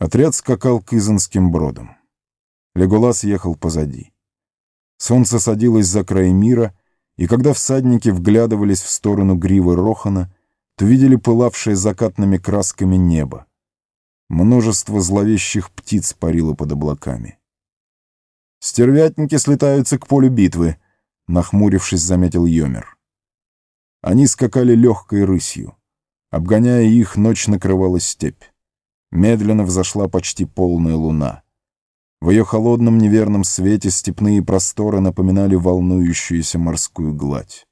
Отряд скакал к Изанским бродам. Леголас ехал позади. Солнце садилось за край мира, и когда всадники вглядывались в сторону гривы Рохана, то видели пылавшее закатными красками небо. Множество зловещих птиц парило под облаками. «Стервятники слетаются к полю битвы», — нахмурившись, заметил Йомер. Они скакали легкой рысью. Обгоняя их, ночь накрывала степь. Медленно взошла почти полная луна. В ее холодном неверном свете степные просторы напоминали волнующуюся морскую гладь.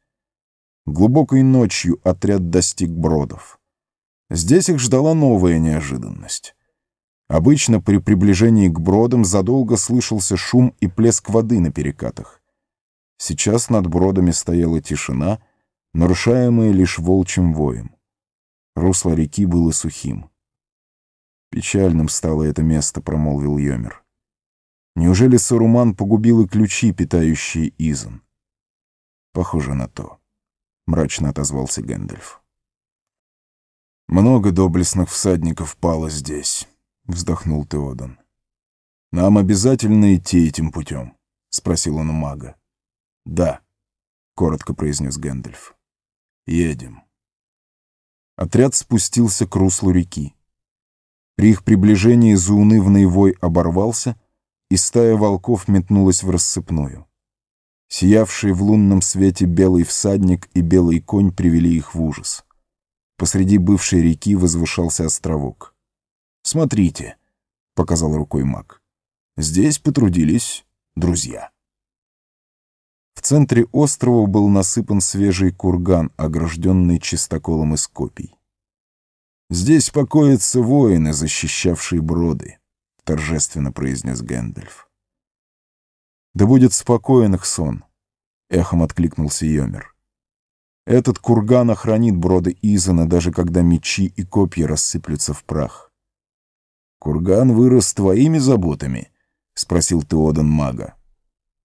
Глубокой ночью отряд достиг бродов. Здесь их ждала новая неожиданность. Обычно при приближении к бродам задолго слышался шум и плеск воды на перекатах. Сейчас над бродами стояла тишина, нарушаемая лишь волчьим воем. Русло реки было сухим. «Печальным стало это место», — промолвил Йомер. «Неужели Саруман погубил и ключи, питающие Изан?» «Похоже на то», — мрачно отозвался Гэндальф. «Много доблестных всадников пало здесь», — вздохнул Теодан. «Нам обязательно идти этим путем?» — спросил он у мага. «Да», — коротко произнес Гэндальф. «Едем». Отряд спустился к руслу реки. При их приближении заунывный вой оборвался, и стая волков метнулась в рассыпную. Сиявший в лунном свете белый всадник и белый конь привели их в ужас. Посреди бывшей реки возвышался островок. «Смотрите», — показал рукой маг, — «здесь потрудились друзья». В центре острова был насыпан свежий курган, огражденный чистоколом из копий. «Здесь покоятся воины, защищавшие броды», — торжественно произнес Гэндальф. «Да будет спокоен их сон», — эхом откликнулся Йомер. «Этот курган охранит броды Изана, даже когда мечи и копья рассыплются в прах». «Курган вырос твоими заботами?» — спросил Теодан мага.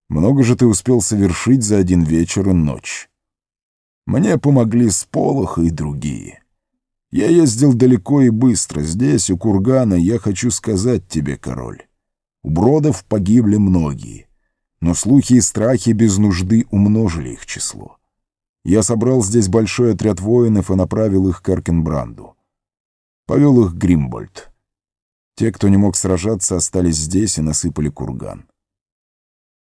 «Много же ты успел совершить за один вечер и ночь?» «Мне помогли Сполох и другие». Я ездил далеко и быстро. Здесь, у кургана, я хочу сказать тебе, король. У бродов погибли многие. Но слухи и страхи без нужды умножили их число. Я собрал здесь большой отряд воинов и направил их к Эркенбранду. Повел их Гримбольд. Те, кто не мог сражаться, остались здесь и насыпали курган.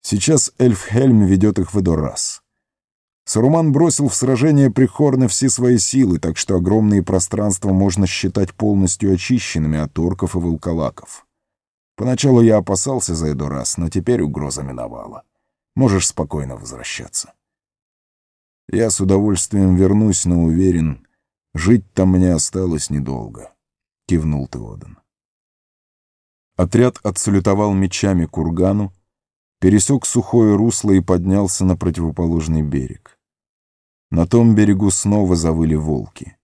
Сейчас Эльфхельм ведет их в Эдорас. Саруман бросил в сражение Прихорны все свои силы, так что огромные пространства можно считать полностью очищенными от орков и волколаков. Поначалу я опасался за Эдурас, но теперь угроза миновала. Можешь спокойно возвращаться. Я с удовольствием вернусь, но уверен, жить там мне осталось недолго, — кивнул Теодан. Отряд отсалютовал мечами кургану, пересек сухое русло и поднялся на противоположный берег. На том берегу снова завыли волки.